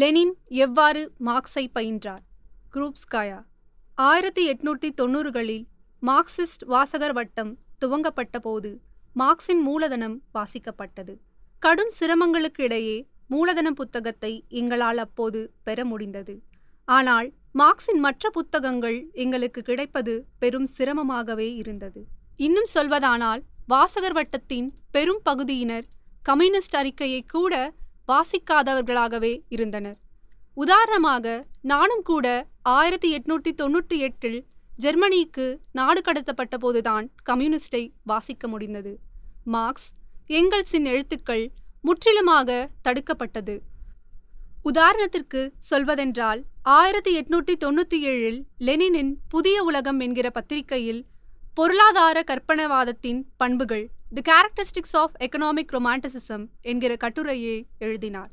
Lenin எவ்வாறு மார்க்ஸை பயின்றார்? Krupskaya ஆயிரத்தி எட்நூற்றி தொண்ணூறுகளில் மார்க்சிஸ்ட் வாசகர் வட்டம் துவங்கப்பட்ட போது மார்க்சின் மூலதனம் வாசிக்கப்பட்டது. கடும் சிரமங்களுக்கு இடையே மூலதனம் புத்தகத்தை எங்களால் அப்போது பெற முடிந்தது. ஆனால் மார்க்சின் மற்ற புத்தகங்கள் எங்களுக்கு கிடைப்பது பெரும் சிரமமாகவே இருந்தது. இன்னும் சொல்வதானால் வாசகர் வட்டத்தின் பெரும் பகுதியினர் கம்யூனிஸ்ட் அறிக்கையை கூட வாசிக்காதவர்களாகவே இருந்தனர். உதாரணமாக நானும் கூட ஆயிரத்தி எட்நூற்றி தொண்ணூற்றி எட்டில் ஜெர்மனிக்கு நாடு கடத்தப்பட்ட போதுதான் கம்யூனிஸ்டை வாசிக்க முடிந்தது. மார்க்ஸ் எங்கள்ஸின் எழுத்துக்கள் முற்றிலுமாக தடுக்கப்பட்டது. உதாரணத்திற்கு சொல்வதென்றால் ஆயிரத்தி எட்நூற்றி தொண்ணூற்றி ஏழில் லெனினின் புதிய உலகம் என்கிற பத்திரிகையில் பொருளாதார கற்பனவாதத்தின் பண்புகள் the characteristics of economic romanticism என்கிற கட்டுரையை எழுதினார்.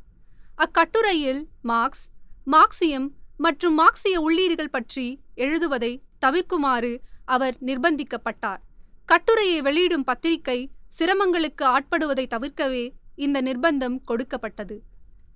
அக்கட்டுரையில் மார்க்ஸ் மார்க்சியம் மற்றும் மார்க்சிய உள்ளீடுகள் பற்றி எழுதுவதை தவிர்க்குமாறு அவர் நிர்பந்திக்கப்பட்டார். கட்டுரையை வெளியிடும் பத்திரிகை சிரமங்களுக்கு ஆட்படுவதை தவிர்க்கவே இந்த நிர்பந்தம் கொடுக்கப்பட்டது.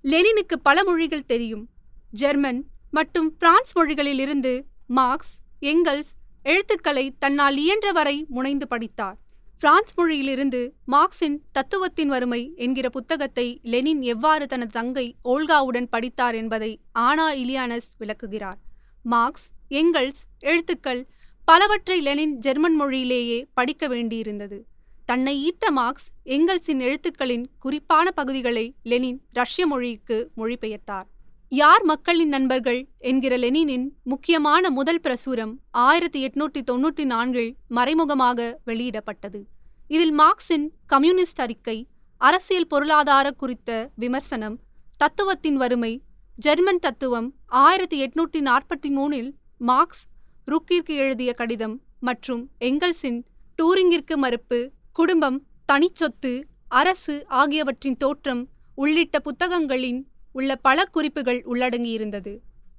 லெனினுக்கு பல மொழிகள் தெரியும். ஜெர்மன் மற்றும் பிரான்ஸ் மொழிகளிலிருந்து மார்க்ஸ் எங்கல்ஸ் எழுத்துக்களை தன்னால் இயன்றவரை முனைந்து படித்தார். பிரான்ஸ் மொழியிலிருந்து மார்க்சின் தத்துவத்தின் வறுமை என்கிற புத்தகத்தை லெனின் எவ்வாறு தனது தங்கை ஓல்காவுடன் படித்தார் என்பதை ஆனா இலியானஸ் விளக்குகிறார். மார்க்ஸ் எங்கல்ஸ் எழுத்துக்கள் பலவற்றை லெனின் ஜெர்மன் மொழியிலேயே படிக்க வேண்டியிருந்தது. தன்னை ஈர்த்த மார்க்ஸ் எங்கல்ஸின் எழுத்துக்களின் குறிப்பான பகுதிகளை லெனின் ரஷ்ய மொழிக்கு மொழிபெயர்த்தார். யார் மக்களின் நண்பர்கள் என்கிற லெனினின் முக்கியமான முதல் பிரசுரம் ஆயிரத்தி எட்நூற்றி தொன்னூற்றி நான்கில் மறைமுகமாக வெளியிடப்பட்டது. இதில் மார்க்சின் கம்யூனிஸ்ட் அறிக்கை அரசியல் பொருளாதார குறித்த விமர்சனம் தத்துவத்தின் வறுமை ஜெர்மன் தத்துவம் ஆயிரத்தி எட்நூற்றி நாற்பத்தி மூணில் மார்க்ஸ் ருக்கிற்கு எழுதிய கடிதம் மற்றும் எங்கல்ஸின் டூரிங்கிற்கு மறுப்பு குடும்பம் தனிச்சொத்து அரசு ஆகியவற்றின் தோற்றம் உள்ளிட்ட புத்தகங்களின் உள்ள பல குறிப்புகள் உள்ளடங்கியிருந்தது.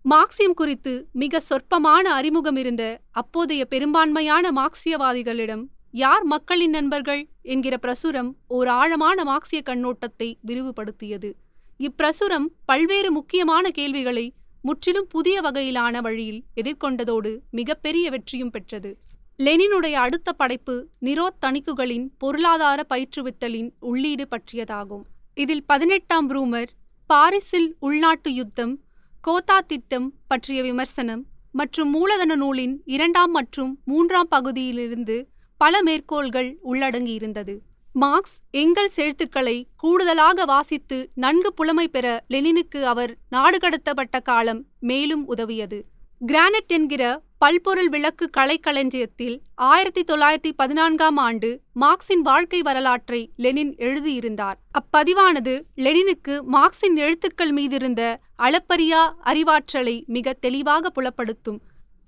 மார்க்சியம் குறித்து மிக சொற்பமான அறிமுகம் இருந்த அப்போதைய பெரும்பான்மையான மார்க்சியவாதிகளிடம் யார் மக்களின் நண்பர்கள்? என்கிற பிரசுரம் ஓர் ஆழமான மார்க்சிய கண்ணோட்டத்தை விரிவுபடுத்தியது. இப்பிரசுரம் பல்வேறு முக்கியமான கேள்விகளை முற்றிலும் புதிய வகையிலான வழியில் எதிர்கொண்டதோடு மிகப்பெரிய வெற்றியும் பெற்றது. லெனினுடைய அடுத்த படைப்பு நிரோத் தணிக்குகளின் பொருளாதார பயிற்றுவித்தலின் உள்ளீடு பற்றியதாகும். இதில் பதினெட்டாம் ப்ரூமர் பாரிஸில் உள்நாட்டு யுத்தம் கோத்தா திட்டம் பற்றிய விமர்சனம் மற்றும் மூலதன நூலின் இரண்டாம் மற்றும் மூன்றாம் பகுதியிலிருந்து பல மேற்கோள்கள் உள்ளடங்கியிருந்தது. மார்க்ஸ் எங்கள் எழுத்துக்களை கூடுதலாக வாசித்து நன்கு புலமை பெற லெனினுக்கு அவர் நாடுகடத்தப்பட்ட காலம் மேலும் உதவியது. கிரானட் என்கிற பல்பொருள் விளக்கு கலைக்களஞ்சியத்தில் ஆயிரத்தி தொள்ளாயிரத்தி பதினான்காம் ஆண்டு மார்க்சின் வாழ்க்கை வரலாற்றை லெனின் எழுதியிருந்தார். அப்பதிவானது லெனினுக்கு மார்க்சின் எழுத்துக்கள் மீதிருந்த அளப்பரியா அறிவாற்றலை மிக தெளிவாக புலப்படுத்தும்.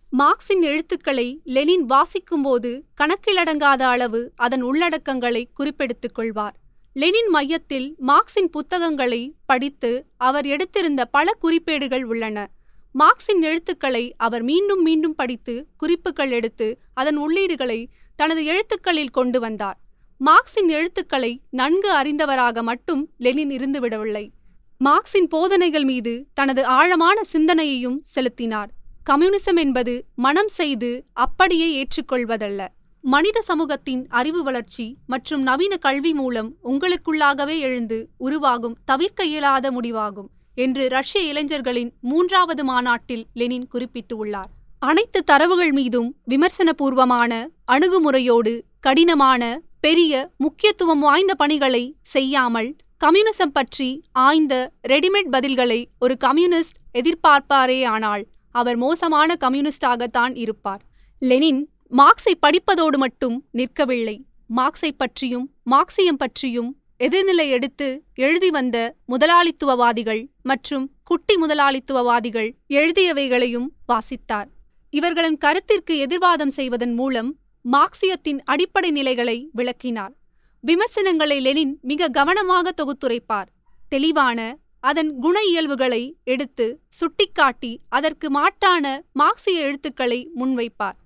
மார்க்சின் எழுத்துக்களை லெனின் வாசிக்கும்போது கணக்கிலடங்காத அளவு அதன் உள்ளடக்கங்களை குறிப்பெடுத்துக் கொள்வார். லெனின் மையத்தில் மார்க்சின் புத்தகங்களை படித்து அவர் எடுத்திருந்த பல குறிப்பேடுகள் உள்ளன. மார்க்சின் எழுத்துக்களை அவர் மீண்டும் மீண்டும் படித்து குறிப்புகள் எடுத்து அதன் உள்ளீடுகளை தனது எழுத்துக்களில் கொண்டு வந்தார். மார்க்சின் எழுத்துக்களை நன்கு அறிந்தவராக மட்டும் லெனின் இருந்துவிடவில்லை. மார்க்சின் போதனைகள் மீது தனது ஆழமான சிந்தனையையும் செலுத்தினார். கம்யூனிசம் என்பது மனம் செய்து அப்படியே ஏற்றுக்கொள்வதல்ல. மனித சமூகத்தின் அறிவு வளர்ச்சி மற்றும் நவீன கல்வி மூலம் உங்களுக்குள்ளாகவே எழுந்து உருவாகும் தவிர்க்க இயலாத முடிவாகும். என்று ரஷ்ய இளைஞர்களின் மூன்றாவது மாநாட்டில் லெனின் குறிப்பிட்டுள்ளார். அனைத்து தரவுகள் மீதும் விமர்சனபூர்வமான அணுகுமுறையோடு கடினமான பெரிய முக்கியத்துவம் வாய்ந்த பணிகளை செய்யாமல் கம்யூனிசம் பற்றி ஆய்ந்த ரெடிமேட் பதில்களை ஒரு கம்யூனிஸ்ட் எதிர்பார்ப்பாரேயானால் அவர் மோசமான கம்யூனிஸ்டாகத்தான் இருப்பார். லெனின் மார்க்ஸை படிப்பதோடு மட்டும் நிற்கவில்லை. மார்க்ஸை பற்றியும் மார்க்சியம் பற்றியும் எதிர்நிலை எடுத்து எழுதி வந்த முதலாளித்துவவாதிகள் மற்றும் குட்டி முதலாளித்துவவாதிகள் எழுதியவைகளையும் வாசித்தார். இவர்களின் கருத்திற்கு எதிர்வாதம் செய்வதன் மூலம் மார்க்சியத்தின் அடிப்படை நிலைகளை விளக்கினார். விமர்சனங்களை லெனின் மிக கவனமாக தொகுத்துரைப்பார். தெளிவான அதன் குண இயல்புகளை எடுத்து சுட்டிக்காட்டி அதற்கு மாற்றான மார்க்சிய எழுத்துக்களை முன்வைப்பார்.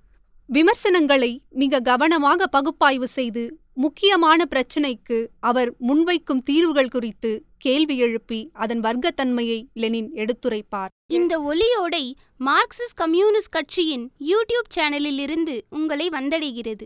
விமர்சனங்களை மிக கவனமாக பகுப்பாய்வு செய்து முக்கியமான பிரச்சினைக்கு அவர் முன்வைக்கும் தீர்வுகள் குறித்து கேள்வி எழுப்பி அதன் வர்க்கத்தன்மையை லெனின் எடுத்துரைப்பார். இந்த ஒலியோடை மார்க்சிஸ்ட் கம்யூனிஸ்ட் கட்சியின் யூடியூப் சேனலில் இருந்து உங்களை வந்தடைகிறது.